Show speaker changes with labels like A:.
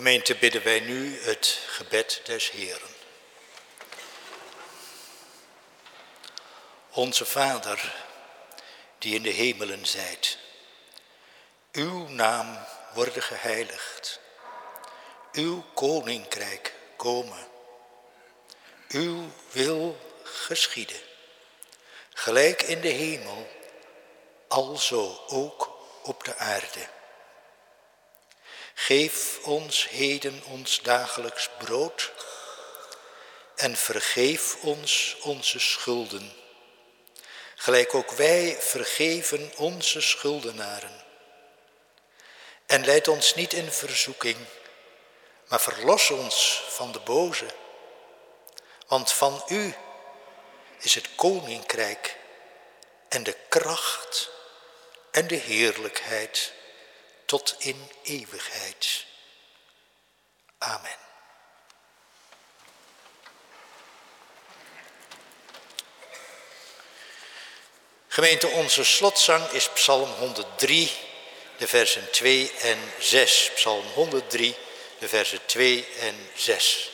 A: Gemeente bidden wij nu het gebed des Heren. Onze Vader, die in de hemelen zijt, uw naam worden geheiligd, uw koninkrijk komen, uw wil geschieden, gelijk in de hemel, alzo ook op de aarde. Geef ons heden ons dagelijks brood en vergeef ons onze schulden, gelijk ook wij vergeven onze schuldenaren. En leid ons niet in verzoeking, maar verlos ons van de boze. Want van u is het koninkrijk en de kracht en de heerlijkheid tot in eeuwigheid. Amen. Gemeente, onze slotzang is Psalm 103, de versen 2 en 6. Psalm 103, de versen 2 en 6.